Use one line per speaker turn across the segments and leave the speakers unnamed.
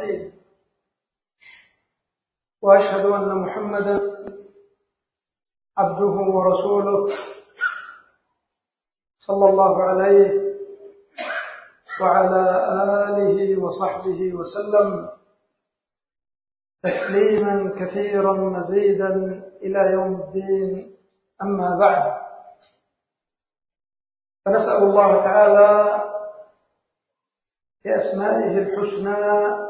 الصالحين وأشهد أن محمدا عبده ورسوله صلى الله عليه وعلى آله وصحبه وسلم تسليما كثيرا مزيدا إلى يوم الدين. أما بعد فنسأل الله تعالى بأسمائه الحسنى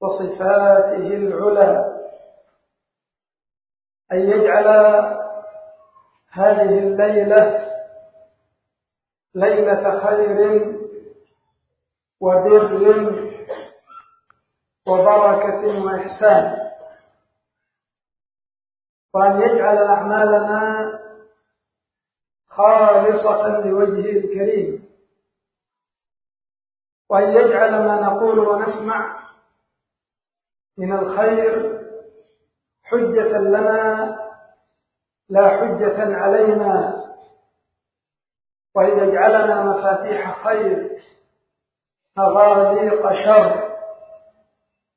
وصفاته العلى أن يجعل هذه الليلة ليلة خير وبر وبركة وإحسان. وأن يجعل أعمالنا خالصة لوجهه الكريم. وأن يجعل ما نقول ونسمع من الخير حجة لنا لا حجة علينا. وأن يجعلنا مفاتيح خير مغاليق شر.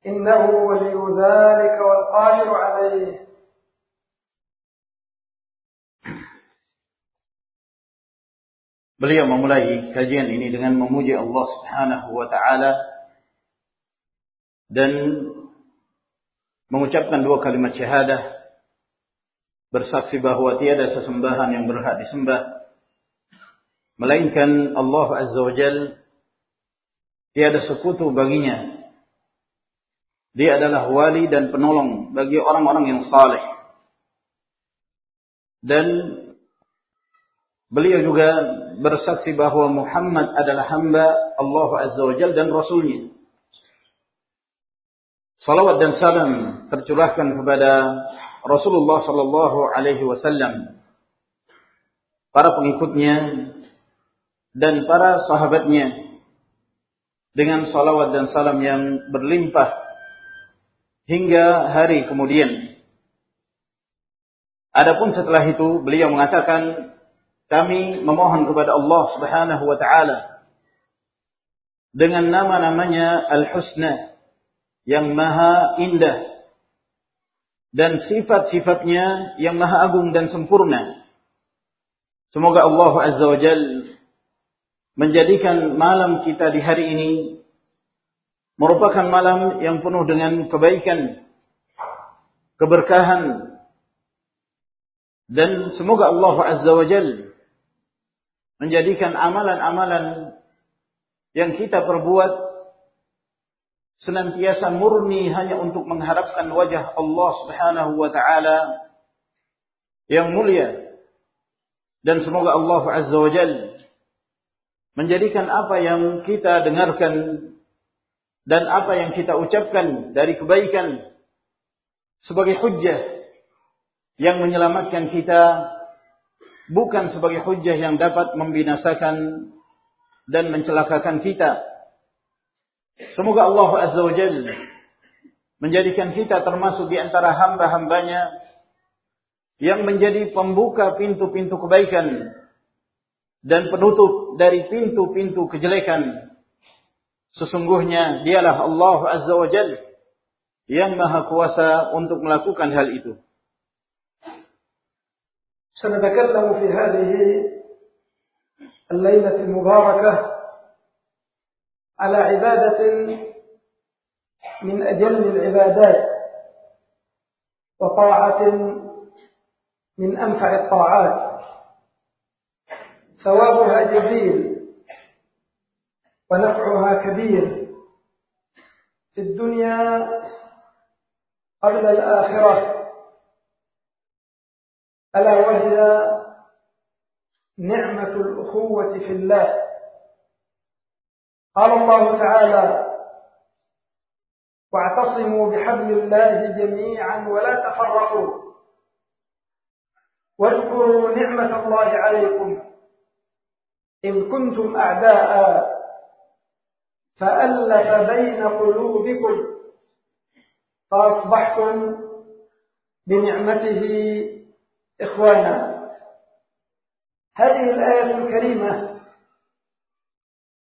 إنه ولي ذلك والقادر عليه.
Beliau memulai kajian ini dengan memuji Allah Subhanahu wa taala dan mengucapkan dua kalimat syahadah bersaksi bahwa tiada sesembahan yang berhak disembah melainkan Allah Azza wa Jal tiada sekutu baginya dia adalah wali dan penolong bagi orang-orang yang saleh dan Beliau juga bersaksi bahwa Muhammad adalah hamba Allah Azza wa Jal dan Rasulnya. Salawat dan salam tercurahkan kepada Rasulullah Sallallahu Alaihi Wasallam, para pengikutnya dan para sahabatnya dengan salawat dan salam yang berlimpah hingga hari kemudian. Adapun setelah itu beliau mengatakan kami memohon kepada Allah Subhanahu wa taala dengan nama-namanya Al-Husna yang maha indah dan sifat-sifatnya yang maha agung dan sempurna. Semoga Allah Azza wa Jal menjadikan malam kita di hari ini merupakan malam yang penuh dengan kebaikan, keberkahan, dan semoga Allah Azza wa Jalla menjadikan amalan-amalan yang kita perbuat senantiasa murni hanya untuk mengharapkan wajah Allah Subhanahu wa taala yang mulia dan semoga Allah Azza wa menjadikan apa yang kita dengarkan dan apa yang kita ucapkan dari kebaikan sebagai hujjah yang menyelamatkan kita bukan sebagai hujjah yang dapat membinasakan dan mencelakakan kita. Semoga Allah Azza wa Jalla menjadikan kita termasuk di antara hamba-hambanya yang menjadi pembuka pintu-pintu kebaikan dan penutup dari pintu-pintu kejelekan. Sesungguhnya dialah Allah Azza wa Jalla yang maha kuasa untuk melakukan hal itu.
سنتكلم في هذه الليلة المباركة على عبادة من أجل العبادات وطاعة من أنفع الطاعات. ثوابها جزيل ونفعها كبير في الدنيا قبل الآخرة. ألا وهي نعمة الأخوة في الله. قال الله تعالى واعتصموا بحبل الله جميعا ولا تفرقوا. واذكروا نعمة الله عليكم. إن كنتم أعداء فألف بين قلوبكم فأصبحتم بنعمته إخوانا. هذه الآية الكريمة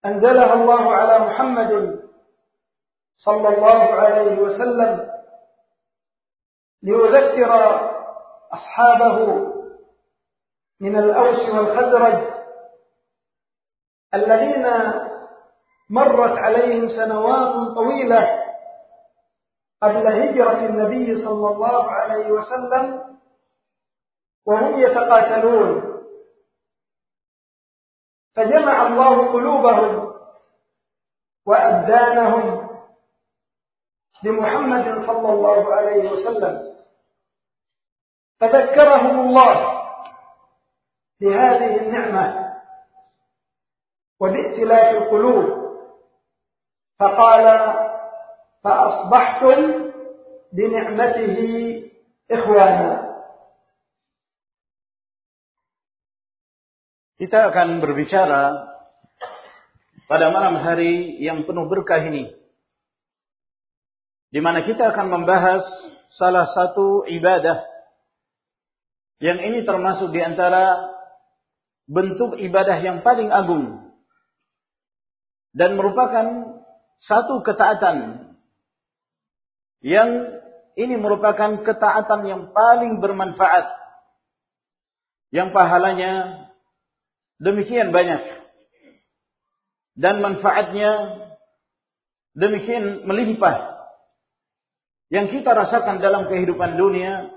أنزلها الله على محمد صلى الله عليه وسلم ليذكر أصحابه من الأوس والخزرج الذين مرت عليهم سنوات طويلة قبل هجرة النبي صلى الله عليه وسلم وهم يتقاتلون. فجمع الله قلوبهم وأبدانهم بمحمد صلى الله عليه وسلم. فذكرهم الله بهذه النعمة وبائتلاف القلوب. فقال فأصبحتم بنعمته إخوانا.
Kita akan berbicara pada malam hari yang penuh berkah ini. Di mana kita akan membahas salah satu ibadah yang ini termasuk di antara bentuk ibadah yang paling agung dan merupakan satu ketaatan yang ini merupakan ketaatan yang paling bermanfaat yang pahalanya demikian banyak. Dan manfaatnya demikian melimpah yang kita rasakan dalam kehidupan dunia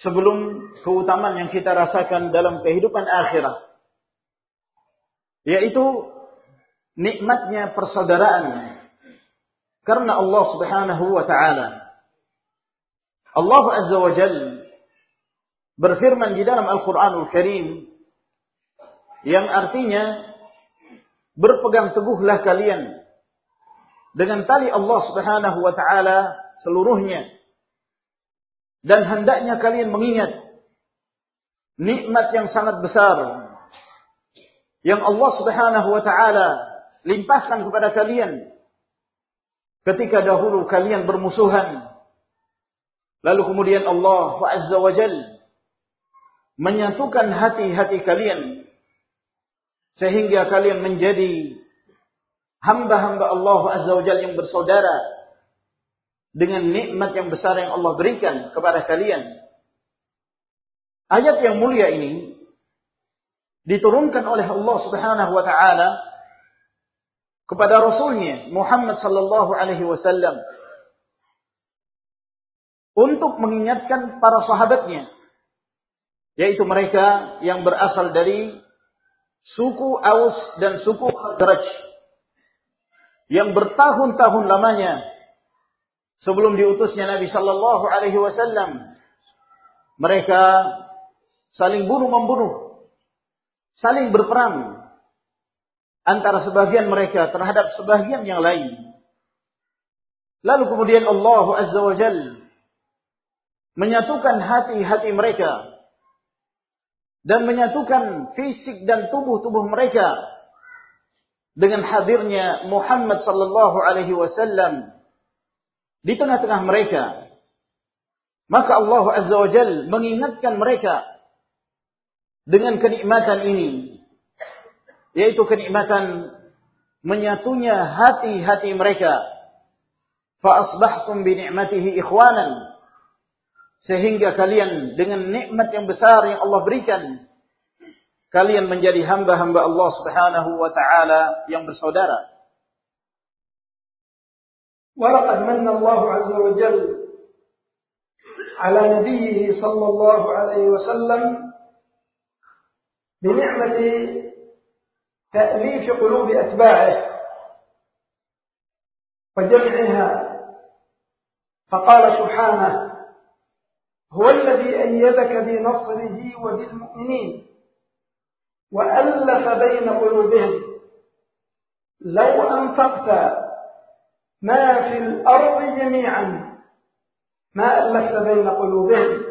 sebelum keutamaan yang kita rasakan dalam kehidupan akhirat yaitu nikmatnya persaudaraan karena Allah Subhanahu wa taala. Allah Azza wa Jalla berfirman di dalam Al-Qur'anul Karim yang artinya berpegang teguhlah kalian dengan tali Allah Subhanahu wa taala seluruhnya. Dan hendaknya kalian mengingat nikmat yang sangat besar yang Allah Subhanahu wa taala limpahkan kepada kalian ketika dahulu kalian bermusuhan. Lalu kemudian Allah Azza wa Jalla menyatukan hati-hati kalian sehingga kalian menjadi hamba-hamba Allah Azza wa Jalla yang bersaudara dengan nikmat yang besar yang Allah berikan kepada kalian. Ayat yang mulia ini diturunkan oleh Allah Subhanahu wa taala kepada rasulnya Muhammad sallallahu alaihi wasallam untuk mengingatkan para sahabatnya yaitu mereka yang berasal dari suku Aus dan suku Khazraj yang bertahun-tahun lamanya sebelum diutusnya Nabi Shallallahu Alaihi Wasallam, mereka saling bunuh membunuh, saling berperang antara sebagian mereka terhadap sebagian yang lain. Lalu kemudian Allah Azza wa Jal menyatukan hati-hati mereka dan menyatukan fisik dan tubuh-tubuh mereka dengan hadirnya Muhammad sallallahu alaihi wasallam di tengah-tengah mereka. Maka Allah Azza wa Jal mengingatkan mereka dengan kenikmatan ini. Yaitu kenikmatan menyatunya hati-hati mereka. Fa'asbahtum bini'matihi ikhwanan. Sehingga kalian dengan nikmat yang besar yang Allah berikan. Kalian menjadi hamba-hamba Allah subhanahu wa ta'ala yang bersaudara.
ولقد من الله عز وجل على نبيه صلى الله عليه وسلم بنعمة تأليف قلوب أتباعه وجمعها فقال سبحانه هو الذي أيدك بنصره وبالمؤمنين وألف بين قلوبهم. لو أنفقت ما في الأرض جميعا ما ألفت بين قلوبهم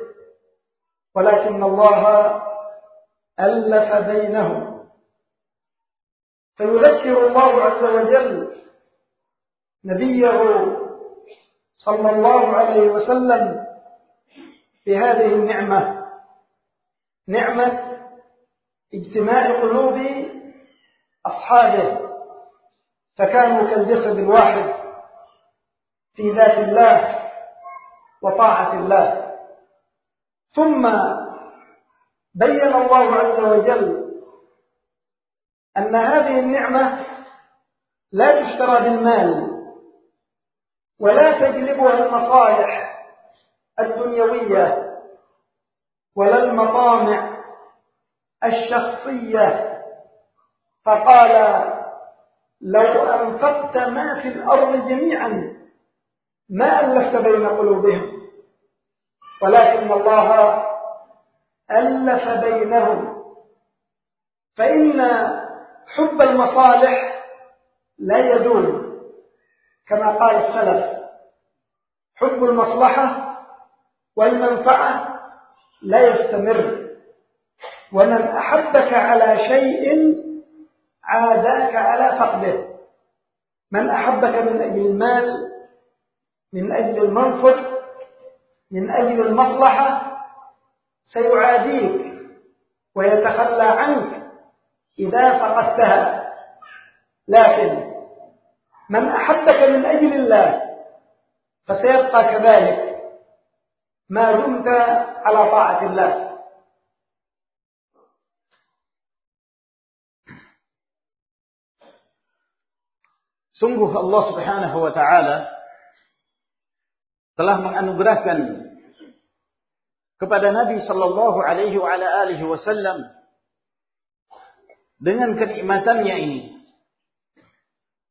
ولكن الله ألف بينهم. فيذكر الله عز وجل نبيه صلى الله عليه وسلم بهذه النعمة. نعمة اجتماع قلوب أصحابه. فكانوا كالجسد الواحد في ذات الله وطاعة الله. ثم بين الله عز وجل أن هذه النعمة لا تشترى بالمال ولا تجلبها المصالح. الدنيوية ولا المطامع الشخصية. فقال لو أنفقت ما في الأرض جميعا ما ألفت بين قلوبهم ولكن الله ألف بينهم. فإن حب المصالح لا يدوم كما قال السلف حب المصلحة والمنفعة لا يستمر. ومن أحبك على شيء عاداك على فقده. من أحبك من أجل المال من أجل المنصب من أجل المصلحة سيعاديك ويتخلى عنك إذا فقدتها. لكن من أحبك من أجل الله فسيبقى كذلك. ما دمت على طاعة الله
Sungguh Allah Subhanahu wa taala telah menganugerahkan kepada Nabi sallallahu alaihi wa ala alihi wasallam dengan kenikmatannya ini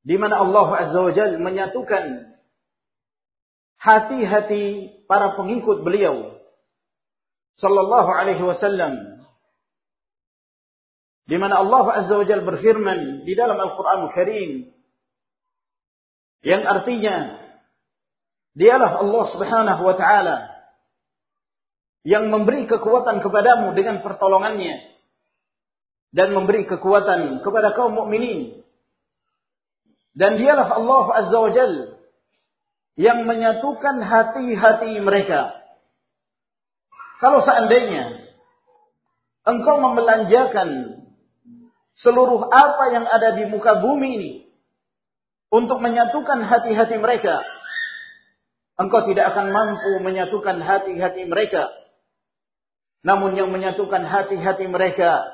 di mana Allah Azza wa Jalla menyatukan hati-hati para pengikut beliau. Sallallahu alaihi wasallam. Di mana Allah Azza wa Jalla berfirman di dalam Al-Qur'an Al Karim. Yang artinya Dialah Allah Subhanahu wa taala yang memberi kekuatan kepadamu dengan pertolongannya dan memberi kekuatan kepada kaum mukminin. Dan dialah Allah Azza wa Jal yang menyatukan hati-hati mereka. Kalau seandainya engkau membelanjakan seluruh apa yang ada di muka bumi ini untuk menyatukan hati-hati mereka, engkau tidak akan mampu menyatukan hati-hati mereka. Namun yang menyatukan hati-hati mereka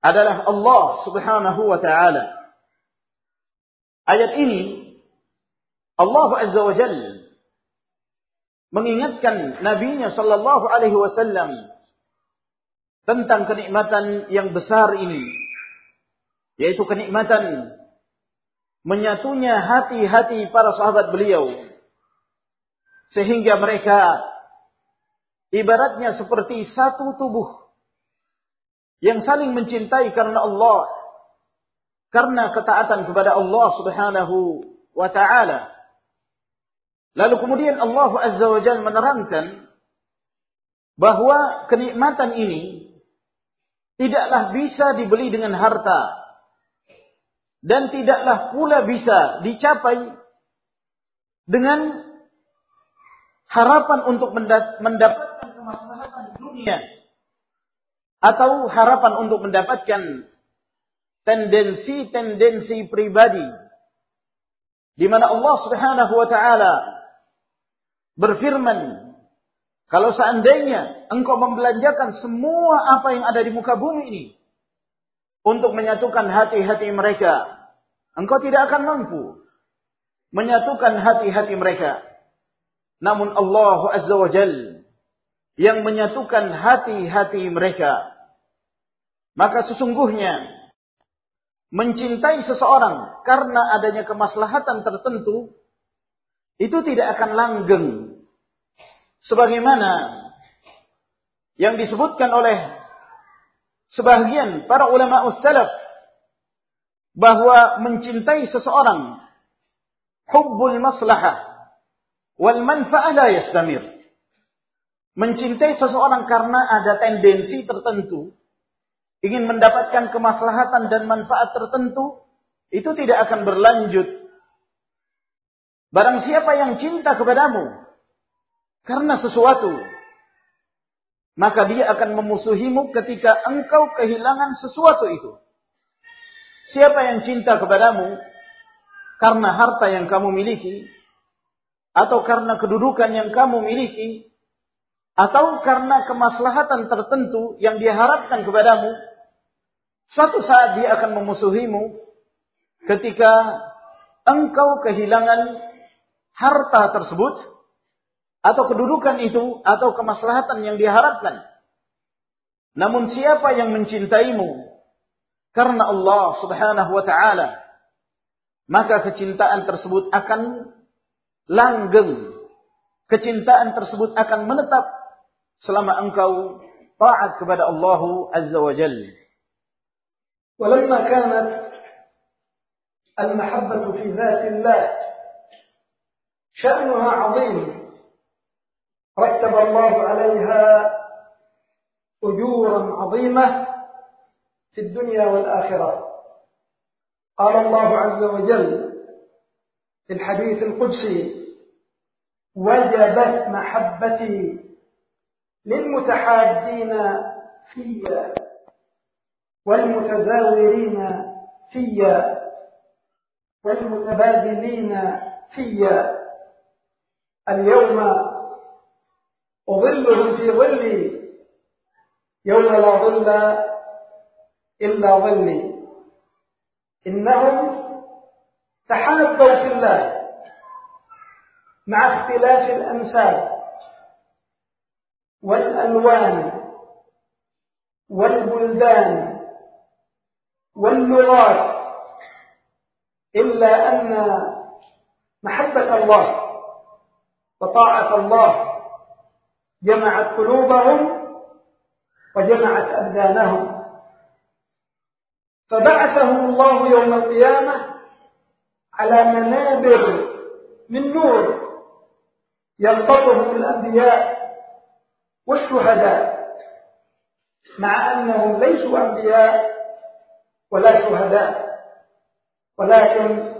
adalah Allah Subhanahu wa taala. Ayat ini Allah Azza wa Jalla mengingatkan nabinya sallallahu alaihi wasallam tentang kenikmatan yang besar ini yaitu kenikmatan menyatunya hati-hati para sahabat beliau sehingga mereka ibaratnya seperti satu tubuh yang saling mencintai karena Allah, karena ketaatan kepada Allah Subhanahu wa taala. Lalu kemudian Allah Azza wa Jalla menerangkan bahwa kenikmatan ini tidaklah bisa dibeli dengan harta dan tidaklah pula bisa dicapai dengan harapan untuk mendapatkan kemaslahatan dunia atau harapan untuk mendapatkan tendensi-tendensi pribadi di mana Allah Subhanahu wa taala berfirman kalau seandainya engkau membelanjakan semua apa yang ada di muka bumi ini untuk menyatukan hati-hati mereka engkau tidak akan mampu menyatukan hati-hati mereka namun Allah Azza wa Jal yang menyatukan hati-hati mereka. Maka sesungguhnya mencintai seseorang karena adanya kemaslahatan tertentu itu tidak akan langgeng. Sebagaimana yang disebutkan oleh sebagian para ulama salaf bahwa mencintai seseorang hubbul maslahah Wal manfa'ah la yastamir. Mencintai seseorang karena ada tendensi tertentu, ingin mendapatkan kemaslahatan dan manfaat tertentu, itu tidak akan berlanjut. Barang siapa yang cinta kepadamu karena sesuatu, maka dia akan memusuhimu ketika engkau kehilangan sesuatu itu. Siapa yang cinta kepadamu karena harta yang kamu miliki, atau karena kedudukan yang kamu miliki atau karena kemaslahatan tertentu yang diharapkan kepadamu, suatu saat dia akan memusuhimu ketika engkau kehilangan harta tersebut atau kedudukan itu atau kemaslahatan yang diharapkan. Namun siapa yang mencintaimu karena Allah Subhanahu wa taala, maka kecintaan tersebut akan langgeng. Kecintaan tersebut akan menetap selama engkau taat kepada Allah Azza wa Jalla.
ولما كانت المحبة في ذات الله شأنها عظيم. رتب الله عليها أجورا عظيمة في الدنيا والآخرة. قال الله عز وجل في الحديث القدسي وجبت محبتي للمتحادين فيا والمتزاورين فيا والمتبادلين فيا. اليوم أظلهم في ظلي يوم لا ظل إلا ظلي. إنهم تحابوا في الله مع اختلاف الأنساب والألوان والبلدان واللغات إلا أن محبة الله وطاعة الله. جمعت قلوبهم وجمعت أبدانهم. فبعثهم الله يوم القيامة على منابر من نور يلقطهم الأنبياء والشهداء مع أنهم ليسوا أنبياء ولا شهداء. ولكن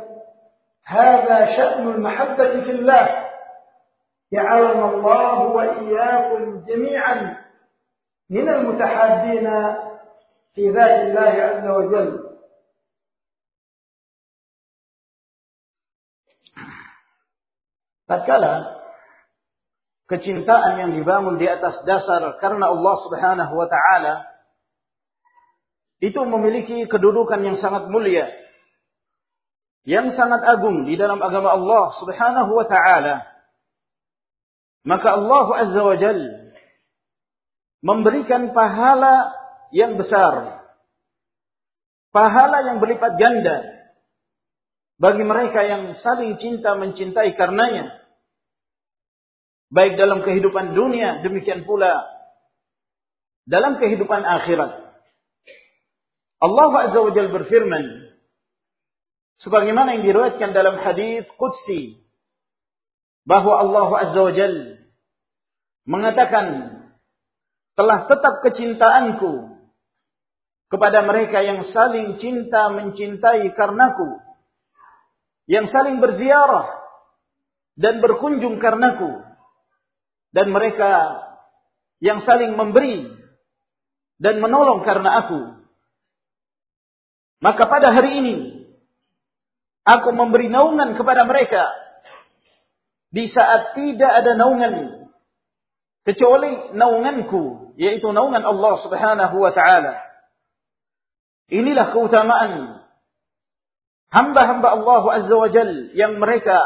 هذا شأن المحبة في الله. جعلنا الله وإياكم جميعا من المتحابين في ذات الله عز وجل
tatkala kecintaan yang dibangun di atas dasar karena Allah Subhanahu wa taala itu memiliki kedudukan yang sangat mulia yang sangat agung di dalam agama Allah Subhanahu wa taala maka Allah Azza wa Jal memberikan pahala yang besar pahala yang berlipat ganda bagi mereka yang saling cinta mencintai karenanya baik dalam kehidupan dunia demikian pula dalam kehidupan akhirat. Allah Azza wa Jalla berfirman sebagaimana yang diriwayatkan dalam hadis qudsi bahwa Allah Azza wa Jalla mengatakan telah tetap kecintaanku kepada mereka yang saling cinta mencintai karenaku yang saling berziarah dan berkunjung karenaku dan mereka yang saling memberi dan menolong karena aku. Maka pada hari ini aku memberi naungan kepada mereka di saat tidak ada naungan kecuali naunganku yaitu naungan Allah Subhanahu wa taala. Inilah keutamaan hamba-hamba Allah Azza wa Jal yang mereka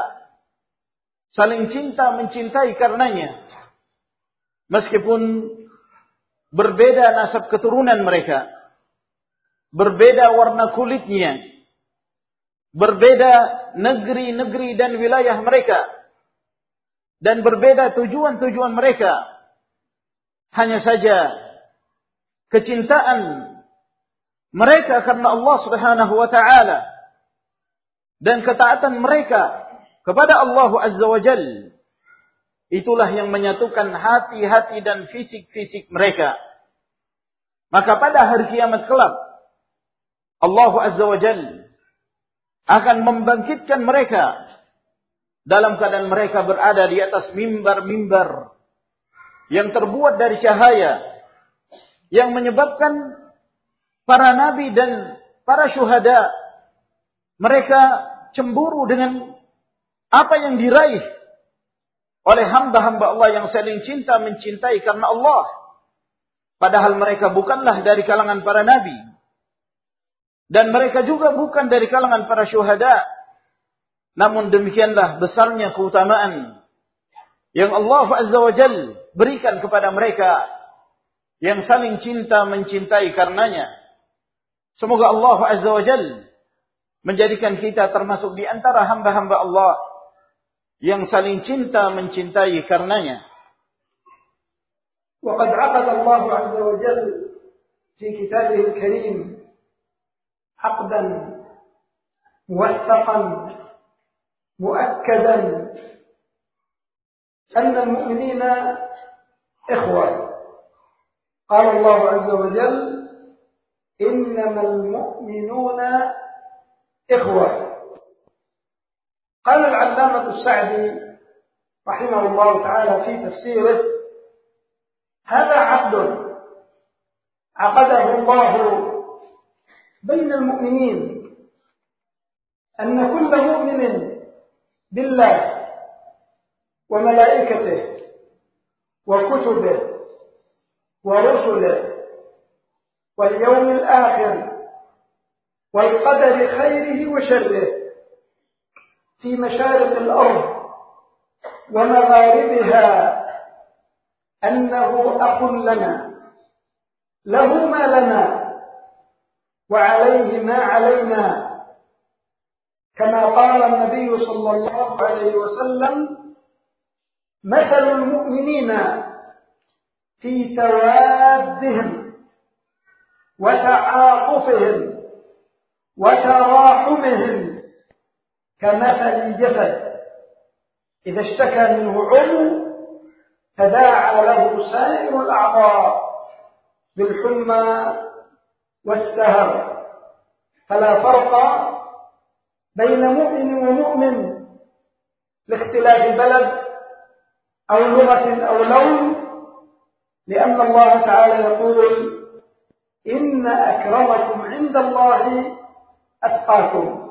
saling cinta mencintai karenanya Meskipun berbeda nasab keturunan mereka, berbeda warna kulitnya, berbeda negeri-negeri dan wilayah mereka, dan berbeda tujuan-tujuan mereka. Hanya saja kecintaan mereka karena Allah Subhanahu wa taala dan ketaatan mereka kepada Allah Azza wa Jalla Itulah yang menyatukan hati-hati dan fisik-fisik mereka. Maka pada hari kiamat kelak, Allah Azza wa Jal akan membangkitkan mereka dalam keadaan mereka berada di atas mimbar-mimbar yang terbuat dari cahaya yang menyebabkan para nabi dan para syuhada mereka cemburu dengan apa yang diraih oleh hamba-hamba Allah yang saling cinta mencintai karena Allah. Padahal mereka bukanlah dari kalangan para nabi. Dan mereka juga bukan dari kalangan para syuhada. Namun demikianlah besarnya keutamaan yang Allah Azza wa Jal berikan kepada mereka yang saling cinta mencintai karenanya. Semoga Allah Azza wa Jal menjadikan kita termasuk di antara hamba-hamba Allah yang saling cinta mencintai karenanya.
وقد عقد الله عز وجل في كتابه الكريم عقدا موثقا مؤكدا أن المؤمنين إخوة قال الله عز وجل إنما المؤمنون إخوة قال العلامة السعدي رحمه الله تعالى في تفسيره هذا عقد عقده الله بين المؤمنين أن كل مؤمن بالله وملائكته وكتبه ورسله واليوم الآخر والقدر خيره وشره في مشارق الأرض ومغاربها أنه أخ لنا له ما لنا وعليه ما علينا كما قال النبي صلى الله عليه وسلم مثل المؤمنين في توادهم وتعاطفهم وتراحمهم كمثل الجسد. إذا اشتكى منه عضو تداعى له سائر الأعضاء بالحمى والسهر. فلا فرق بين مؤمن ومؤمن لاختلاف بلد أو لغة أو لون لأن الله تعالى يقول إن أكرمكم عند الله أتقاكم.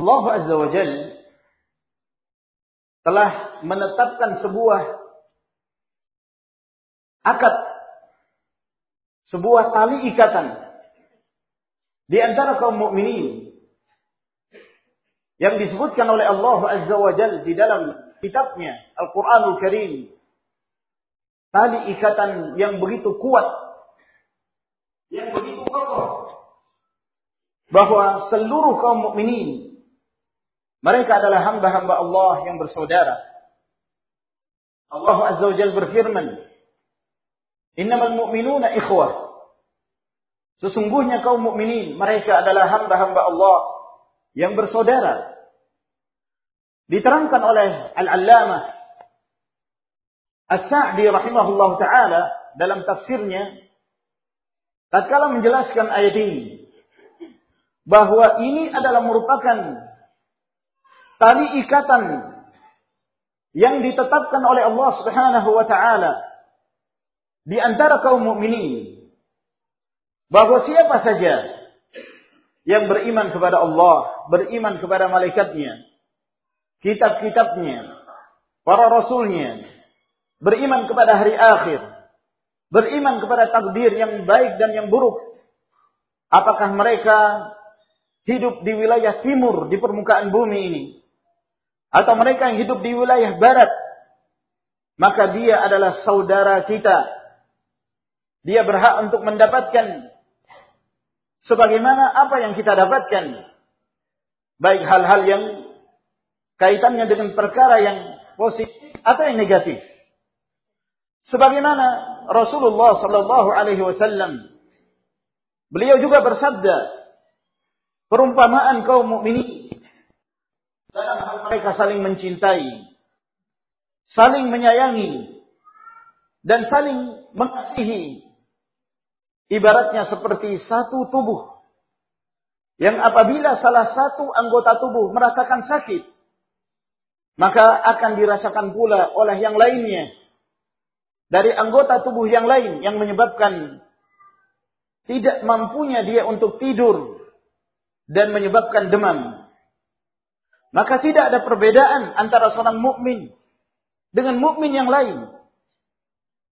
Azza wa Jal telah menetapkan sebuah akad, sebuah tali ikatan di antara kaum mukminin yang disebutkan oleh Allah Azza wa Jal di dalam kitabnya Al-Quranul Karim. Tali ikatan yang begitu kuat yang begitu kokoh bahwa seluruh kaum mukminin mereka adalah hamba-hamba Allah yang bersaudara. Allah Azza wa Jalla berfirman, "Innamal mu'minuna ikhwah." Sesungguhnya kaum mukminin mereka adalah hamba-hamba Allah yang bersaudara. Diterangkan oleh Al-Allamah As-Sa'di rahimahullah taala dalam tafsirnya tatkala menjelaskan ayat ini bahwa ini adalah merupakan tali ikatan yang ditetapkan oleh Allah Subhanahu wa taala di antara kaum mukminin bahwa siapa saja yang beriman kepada Allah, beriman kepada malaikatnya, kitab-kitabnya, para rasulnya, beriman kepada hari akhir, beriman kepada takdir yang baik dan yang buruk. Apakah mereka hidup di wilayah timur di permukaan bumi ini? Atau mereka yang hidup di wilayah barat? Maka dia adalah saudara kita. Dia berhak untuk mendapatkan sebagaimana apa yang kita dapatkan. Baik hal-hal yang kaitannya dengan perkara yang positif atau yang negatif. Sebagaimana Rasulullah sallallahu alaihi wasallam beliau juga bersabda perumpamaan kaum mukminin dalam hal mereka saling mencintai, saling menyayangi dan saling mengasihi ibaratnya seperti satu tubuh yang apabila salah satu anggota tubuh merasakan sakit maka akan dirasakan pula oleh yang lainnya dari anggota tubuh yang lain yang menyebabkan tidak mampunya dia untuk tidur dan menyebabkan demam. Maka tidak ada perbedaan antara seorang mukmin dengan mukmin yang lain.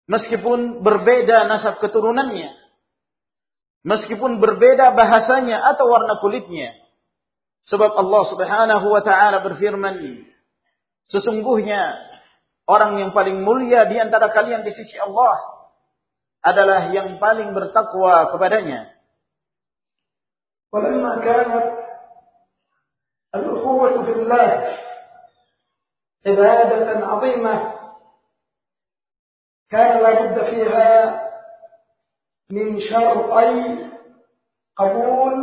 Meskipun berbeda nasab keturunannya, meskipun berbeda bahasanya atau warna kulitnya. Sebab Allah Subhanahu wa taala berfirman, sesungguhnya orang yang paling mulia di antara kalian di sisi Allah adalah yang paling bertakwa kepadanya.
ولما كانت الأخوة في الله عبادة عظيمة كان لا بد فيها من شرطي قبول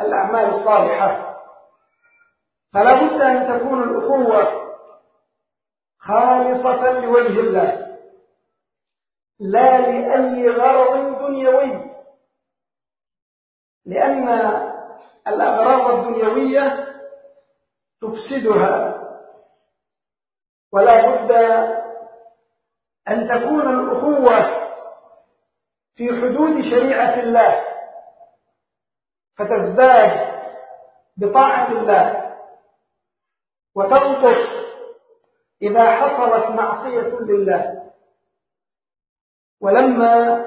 الأعمال الصالحة. فلا بد أن تكون الأخوة خالصة لوجه الله لا لأي غرض دنيوي. لأن الأغراض الدنيوية تفسدها. ولا بد أن تكون الأخوة في حدود شريعة الله فتزداد بطاعة الله وتنقص إذا حصلت معصية لله. ولما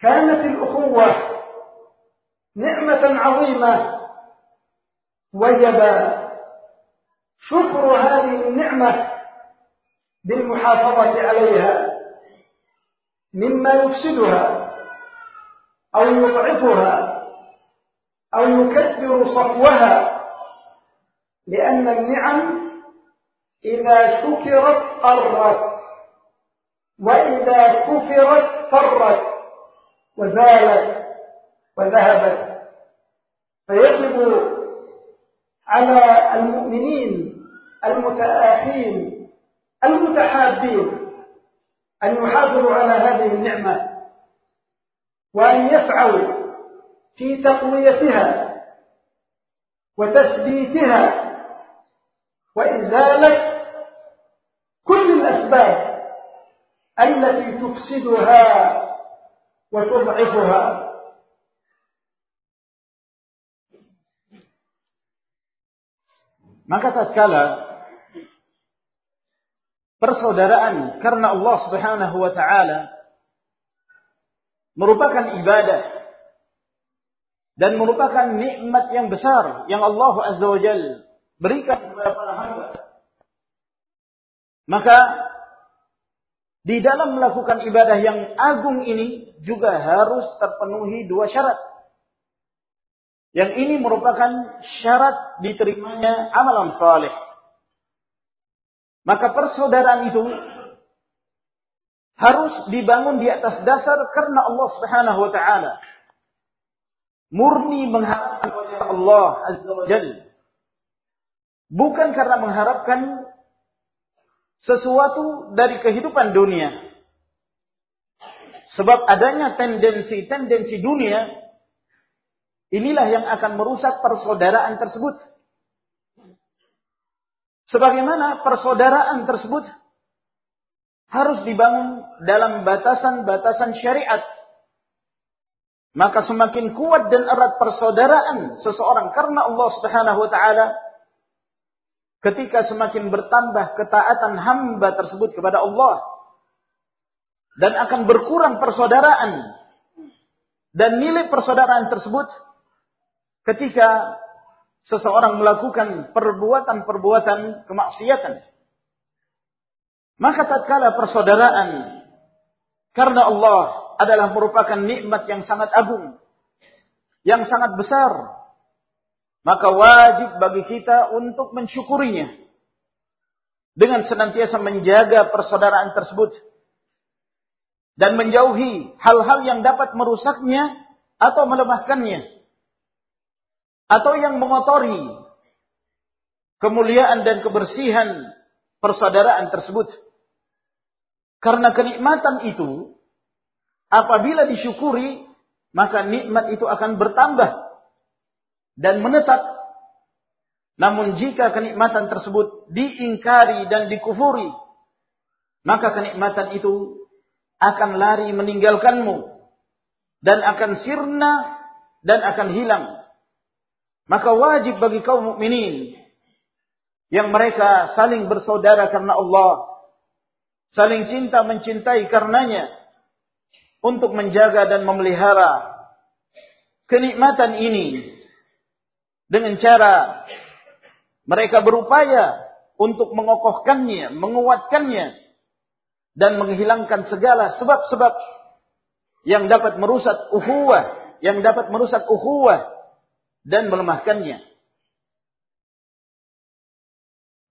كانت الأخوة نعمة عظيمة وجب شكر هذه النعمة بالمحافظة عليها. مما يفسدها أو يضعفها أو يكدر صفوها لأن النعم إذا شكرت قرت وإذا كفرت فرت وزالت وذهبت. فيجب على المؤمنين المتآخين المتحابين أن يحافظوا على هذه النعمة وأن يسعوا في تقويتها وتثبيتها وإزالة كل الأسباب التي تفسدها وتضعفها.
Maka tatkala persaudaraan karena Allah Subhanahu wa taala merupakan ibadah dan merupakan nikmat yang besar yang Allah Azza wa Jal berikan kepada para hamba. Maka di dalam melakukan ibadah yang agung ini juga harus terpenuhi dua syarat. Yang ini merupakan syarat diterimanya amalan saleh. Maka persaudaraan itu harus dibangun di atas dasar karena Allah Subhanahu wa taala. Murni mengharapkan Allah Azza wa Jalla. Bukan karena mengharapkan sesuatu dari kehidupan dunia. Sebab adanya tendensi-tendensi dunia Inilah yang akan merusak persaudaraan tersebut. Sebagaimana persaudaraan tersebut harus dibangun dalam batasan-batasan syariat. Maka semakin kuat dan erat persaudaraan seseorang karena Allah Subhanahu wa taala ketika semakin bertambah ketaatan hamba tersebut kepada Allah dan akan berkurang persaudaraan dan nilai persaudaraan tersebut ketika seseorang melakukan perbuatan-perbuatan kemaksiatan. Maka tatkala persaudaraan karena Allah adalah merupakan nikmat yang sangat agung, yang sangat besar, maka wajib bagi kita untuk mensyukurinya dengan senantiasa menjaga persaudaraan tersebut dan menjauhi hal-hal yang dapat merusaknya atau melemahkannya atau yang mengotori kemuliaan dan kebersihan persaudaraan tersebut. Karena kenikmatan itu apabila disyukuri maka nikmat itu akan bertambah dan menetap. Namun jika kenikmatan tersebut diingkari dan dikufuri, maka kenikmatan itu akan lari meninggalkanmu dan akan sirna dan akan hilang Maka wajib bagi kaum mukminin yang mereka saling bersaudara karena Allah, saling cinta mencintai karenanya untuk menjaga dan memelihara kenikmatan ini dengan cara mereka berupaya untuk mengokohkannya, menguatkannya dan menghilangkan segala sebab-sebab yang dapat merusak ukhuwah, yang dapat merusak ukhuwah dan melemahkannya.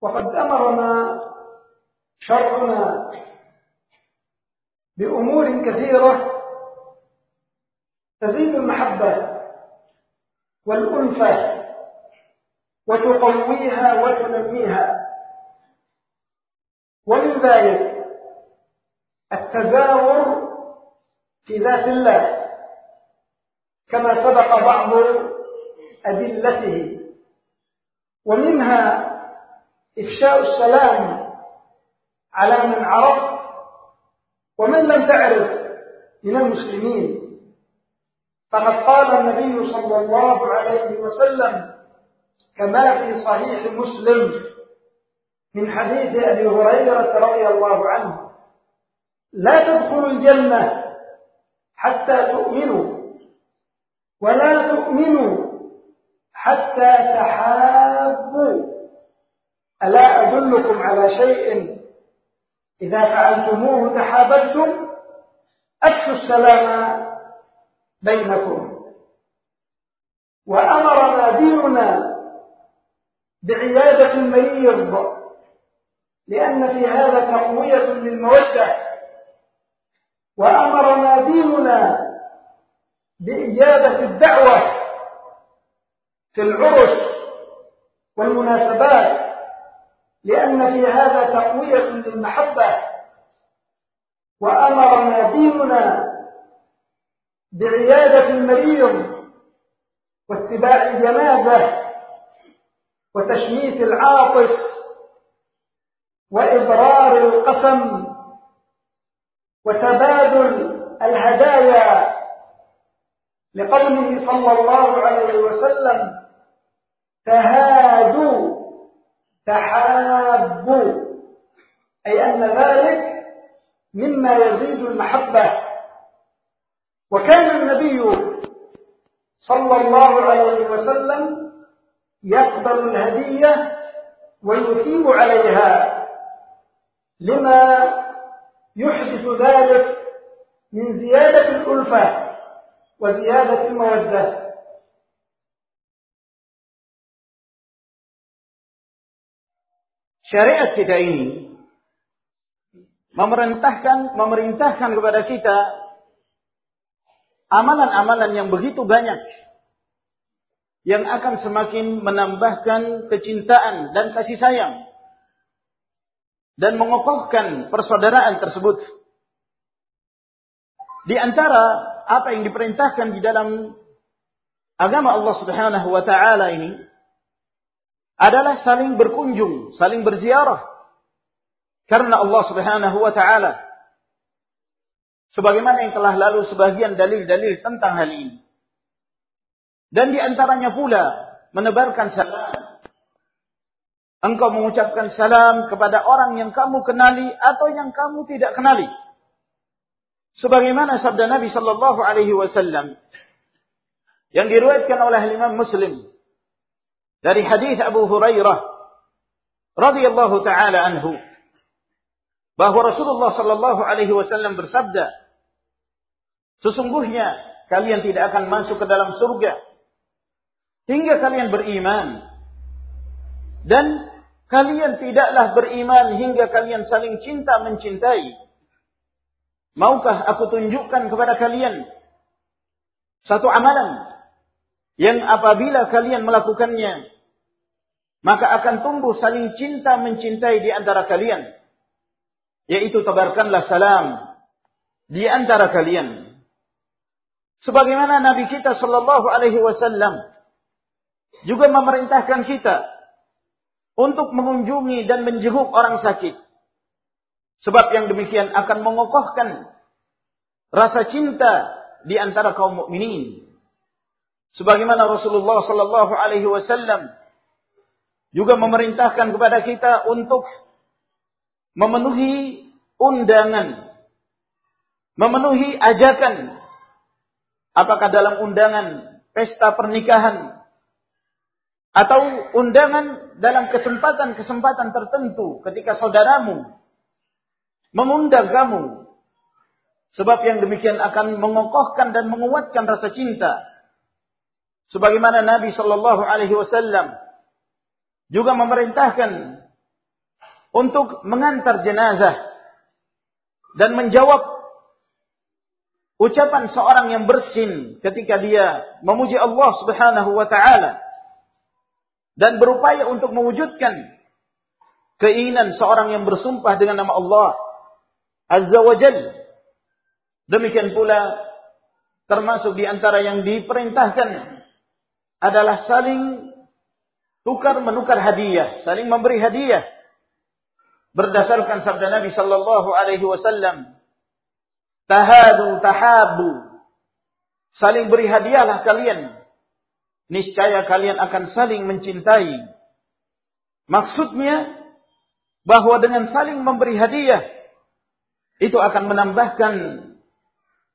وقد أمرنا شرعنا بأمور كثيرة تزيد المحبة والألفة وتقويها وتنميها ومن ذلك التزاور في ذات الله كما سبق بعض أدلته. ومنها إفشاء السلام على من عرف ومن لم تعرف من المسلمين. فقد قال النبي صلى الله عليه وسلم كما في صحيح مسلم من حديث أبي هريرة رضي الله عنه لا تدخلوا الجنة حتى تؤمنوا ولا تؤمنوا حتى تحابوا. ألا أدلكم على شيء؟ إذا فعلتموه تحاببتم؟ أكسوا السلام بينكم. وأمرنا ديننا بعيادة المريض لأن في هذا تقوية للموجة وأمرنا ديننا بإجابة الدعوة. في العرس والمناسبات لأن في هذا تقوية للمحبة. وأمرنا ديننا بعيادة المريض واتباع الجنازة وتشميت العاطس وإبرار القسم وتبادل الهدايا لقوله صلى الله عليه وسلم. تهادوا تحابوا. أي أن ذلك مما يزيد المحبة. وكان النبي صلى الله عليه وسلم يقبل الهدية ويثيب عليها. لما يحدث ذلك من زيادة الألفة وزيادة المودة.
Syariat kita ini memerintahkan memerintahkan kepada kita amalan-amalan yang begitu banyak yang akan semakin menambahkan kecintaan dan kasih sayang dan mengokohkan persaudaraan tersebut. Di antara apa yang diperintahkan di dalam agama Allah Subhanahu wa taala ini adalah saling berkunjung, saling berziarah. Karena Allah Subhanahu wa taala sebagaimana yang telah lalu sebagian dalil-dalil tentang hal ini. Dan di antaranya pula menebarkan salam engkau mengucapkan salam kepada orang yang kamu kenali atau yang kamu tidak kenali. Sebagaimana sabda Nabi sallallahu alaihi wasallam yang diriwayatkan oleh Imam Muslim dari hadis Abu Hurairah radhiyallahu taala anhu bahwa Rasulullah sallallahu alaihi wasallam bersabda Sesungguhnya kalian tidak akan masuk ke dalam surga hingga kalian beriman dan Kalian tidaklah beriman hingga kalian saling cinta mencintai. Maukah aku tunjukkan kepada kalian satu amalan yang apabila kalian melakukannya maka akan tumbuh saling cinta mencintai di antara kalian yaitu tabarkanlah salam di antara kalian sebagaimana nabi kita sallallahu alaihi wasallam juga memerintahkan kita untuk mengunjungi dan menjenguk orang sakit. Sebab yang demikian akan mengokohkan rasa cinta di antara kaum mukminin. Sebagaimana Rasulullah sallallahu alaihi wasallam juga memerintahkan kepada kita untuk memenuhi undangan, memenuhi ajakan. Apakah dalam undangan pesta pernikahan? Atau undangan dalam kesempatan-kesempatan tertentu ketika saudaramu mengundang kamu. Sebab yang demikian akan mengokohkan dan menguatkan rasa cinta. Sebagaimana Nabi Shallallahu alaihi wasallam juga memerintahkan untuk mengantar jenazah dan menjawab ucapan seorang yang bersin ketika dia memuji Allah Subhanahu wa taala dan berupaya untuk mewujudkan keinginan seorang yang bersumpah dengan nama Allah Azza wa Jalla. Demikian pula termasuk di antara yang diperintahkan adalah saling tukar menukar hadiah, saling memberi hadiah. Berdasarkan sabda Nabi sallallahu alaihi wasallam tahadu tahabu. Saling beri hadiahlah kalian. Niscaya kalian akan saling mencintai. Maksudnya bahwa dengan saling memberi hadiah itu akan menambahkan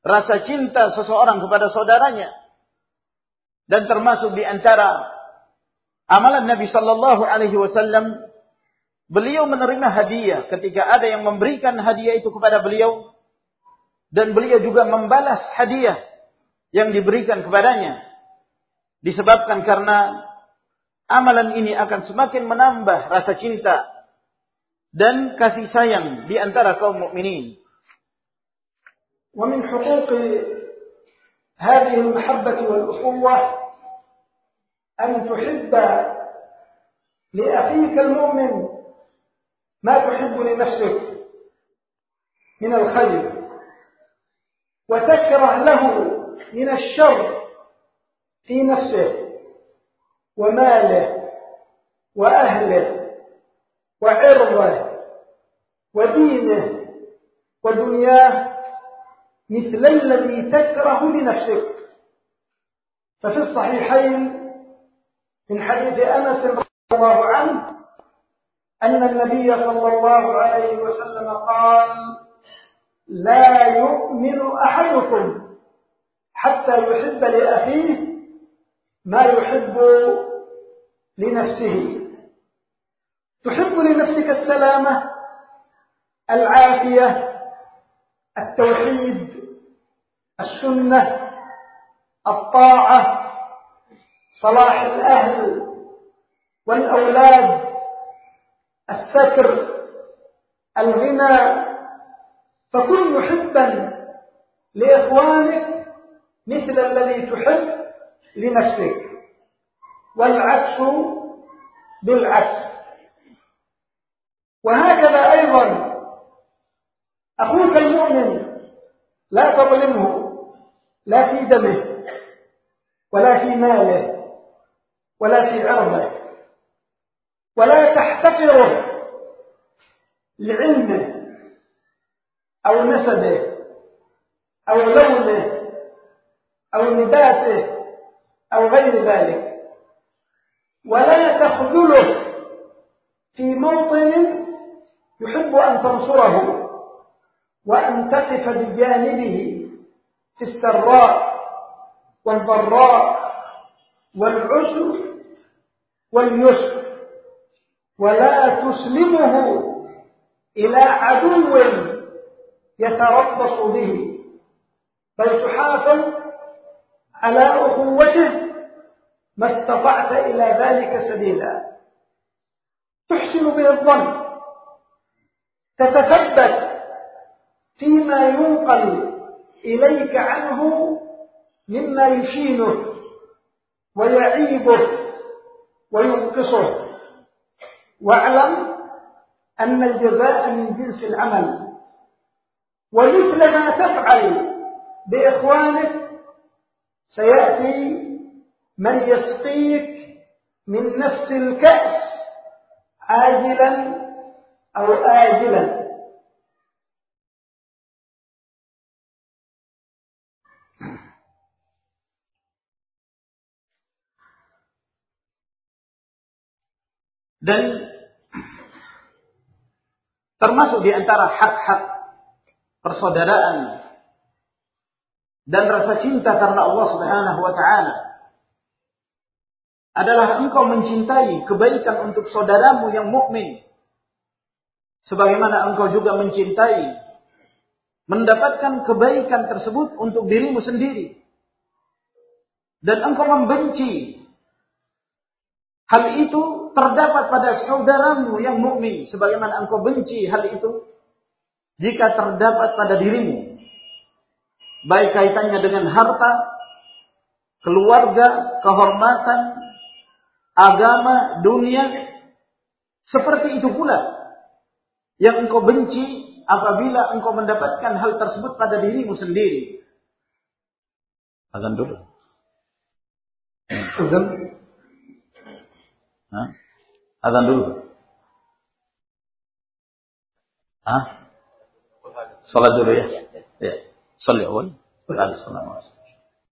rasa cinta seseorang kepada saudaranya. Dan termasuk di antara amalan Nabi sallallahu alaihi wasallam Beliau menerima hadiah ketika ada yang memberikan hadiah itu kepada beliau. Dan beliau juga membalas hadiah yang diberikan kepadanya. Disebabkan karena amalan ini akan semakin menambah rasa cinta dan kasih sayang di antara kaum mukminin.
ومن حقوق هذه المحبة والأخوة أن تحب لأخيك المؤمن ما تحب لنفسك من الخير وتكره له من الشر في نفسه وماله وأهله وعرضه ودينه ودنياه مثل الذي تكره لنفسك. ففي الصحيحين من حديث أنس رضي الله عنه أن النبي صلى الله عليه وسلم قال لا يؤمن أحدكم حتى يحب لأخيه ما يحب لنفسه. تحب لنفسك السلامة العافية التوحيد السنة الطاعة صلاح الأهل والأولاد الستر الغنى. فكن محبا لإخوانك مثل الذي تحب لنفسك. والعكس بالعكس. وهكذا أيضا أخوك المؤمن لا تظلمه لا في دمه ولا في ماله. ولا في عرضه. ولا تحتقره لعلمه أو نسبه أو لونه أو لباسه أو غير ذلك. ولا تخذله في موطن يحب أن تنصره وأن تقف بجانبه في السراء والضراء والعسر واليسر. ولا تسلمه إلى عدو يتربص به بل تحافظ على أخوته ما استطعت إلى ذلك سبيلا. تحسن به الظن تتثبت فيما ينقل إليك عنه مما يشينه ويعيبه. وينقصه. واعلم أن الجزاء من جنس العمل. ومثل ما تفعل بإخوانك سيأتي من يسقيك من نفس الكأس عاجلا أو آجلا.
Dan termasuk di antara hak-hak persaudaraan dan rasa cinta karena Allah Subhanahu wa taala adalah engkau mencintai kebaikan untuk saudaramu yang mukmin. Sebagaimana engkau juga mencintai mendapatkan kebaikan tersebut untuk dirimu sendiri. Dan engkau membenci hal itu terdapat pada saudaramu yang mukmin sebagaimana engkau benci hal itu jika terdapat pada dirimu baik kaitannya dengan harta keluarga kehormatan agama dunia seperti itu pula yang engkau benci apabila engkau mendapatkan hal tersebut pada dirimu sendiri azan dulu
Azan.
Hah? Azan dulu. Hah? Salat dulu ya. Ya. Salli awal. Assalamualaikum.